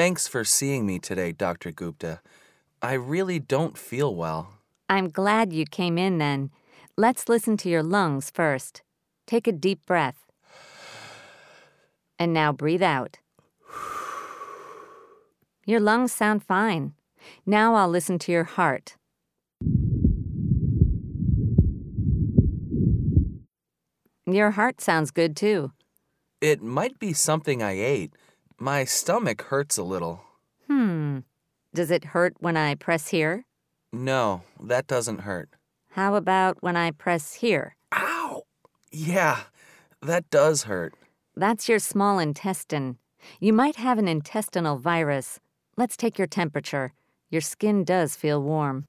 Thanks for seeing me today, Dr. Gupta. I really don't feel well. I'm glad you came in then. Let's listen to your lungs first. Take a deep breath. And now breathe out. Your lungs sound fine. Now I'll listen to your heart. Your heart sounds good too. It might be something I ate. My stomach hurts a little. Hmm. Does it hurt when I press here? No, that doesn't hurt. How about when I press here? Ow! Yeah, that does hurt. That's your small intestine. You might have an intestinal virus. Let's take your temperature. Your skin does feel warm.